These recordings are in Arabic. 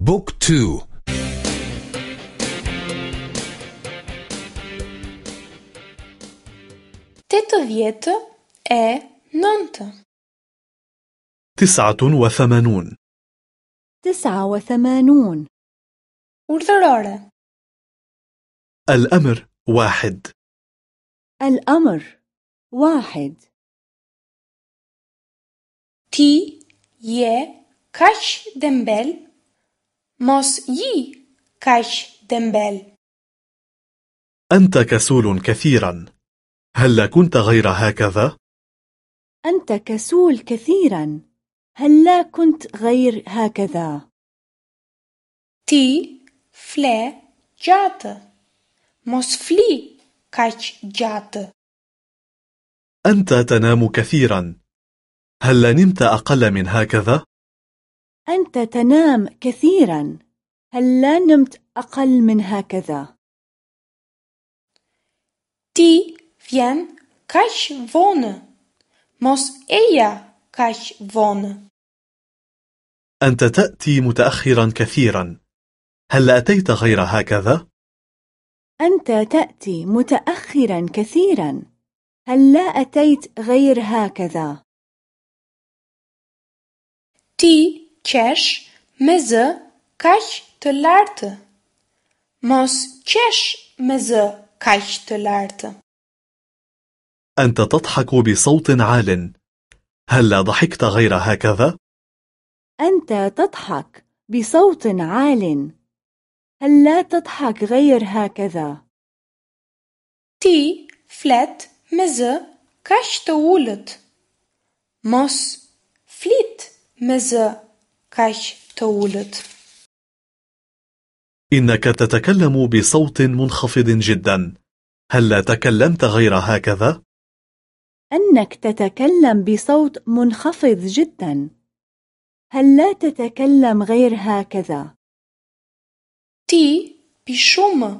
book two. tetëdhjetë e nëntë. تسعة وثمانون. تسعة وثمانون. Urdhërore. الأمر واحد. الأمر واحد. Ti je kaq dembel, mos ji kaq dembel. أنت كسول كثيرا هل كنت غير هكذا؟ أنت كسول كثيرا هل لا كنت غير هكذا Ti fle gjatë, mos fli kaq gjatë. أنت تنام كثيرا هل نمت أقل من هكذا؟ أنت تنام كثيرا. هل لا نمت أقل من هكذا؟ Ti vjen kaq vonë, mos eja kaq vonë. أنت تأتي متأخرا كثيرا. هل أتيت غير هكذا؟ أنت تأتي متأخرا كثيرا. هل لا أتيت غير هكذا؟ Ti qesh me zë kaq të lartë. Mos qesh me zë kaq të lartë. أنت تضحك بصوت عال هل لا ضحكت غير هكذا؟ أنت تضحك بصوت عال هل لا تضحك غير هكذا Ti flet me zë kaq të ulët. Mos të ulët. إنك تتكلم بصوت منخفض جدا هل لا تكلمت غير هكذا؟ أنك تتكلم بصوت منخفض جدا هل لا تتكلم غير هكذا shumë.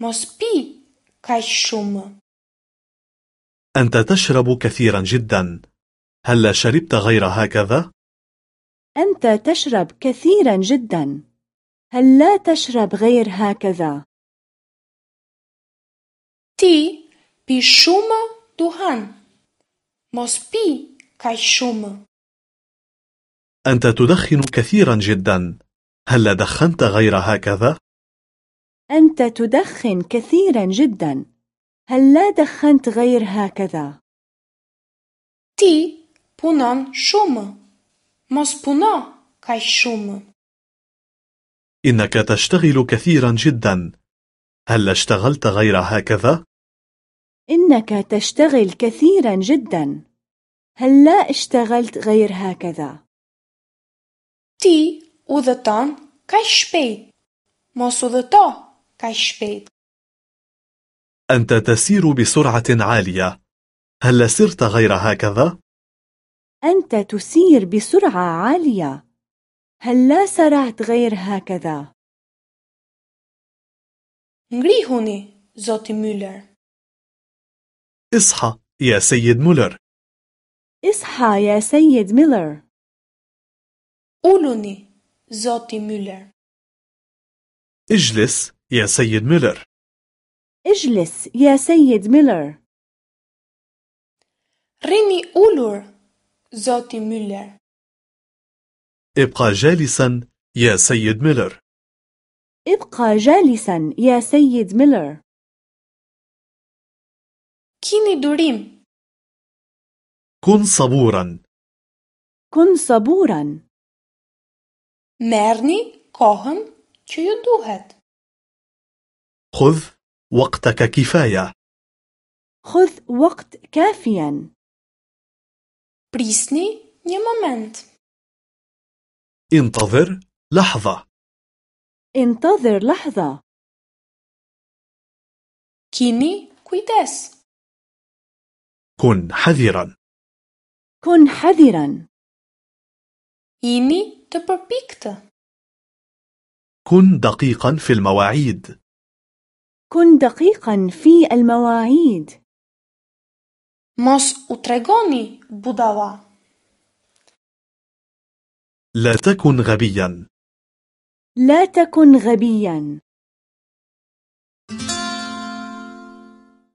Mos pi kaq shumë. أنت تشرب كثيرا جدا هل لا شربت غير هكذا؟ أنت تشرب كثيرا جدا هل لا تشرب غير هكذا Ti pi shumë duhan. Mos pi kaq shumë. أنت تدخن كثيرا جدا هل لا دخنت غير هكذا؟ أنت تدخن كثيرا جدا هل لا دخنت غير هكذا Ti punon shumë. Mos puno kaq shumë. إنك تشتغل كثيرا جدا هل اشتغلت غير هكذا؟ إنك تشتغل كثيرا جدا هل لا اشتغلت غير هكذا Ti udhëton kaq shpejt. Mos udhëto kaq shpejt. أنت تسير بسرعة عالية هل سرت غير هكذا؟ أنت تسير بسرعة عالية. هل لا سرعت غير هكذا؟ Ngrihuni, zoti Müller. اصحى يا سيد مولر. اصحى يا سيد ميلر. Uluni, zoti Müller. اجلس يا سيد مولر. اجلس يا سيد ميلر. Rini ulur, zoti Müller. ابقى جالسا يا سيد ميلر ابقى جالسا يا سيد ميلر Kini durim. كن صبورا كن صبورا kohën që ju duhet. خذ وقتك كفاية خذ وقت كافيا Prisni një moment. انتظر لحظة انتظر لحظة Kini kujdes. كن حذرا كن حذرا të përpiktë. كن دقيقا في المواعيد كن دقيقا في المواعيد Mos u tregoni. لا تكن غبيا لا تكن غبيا.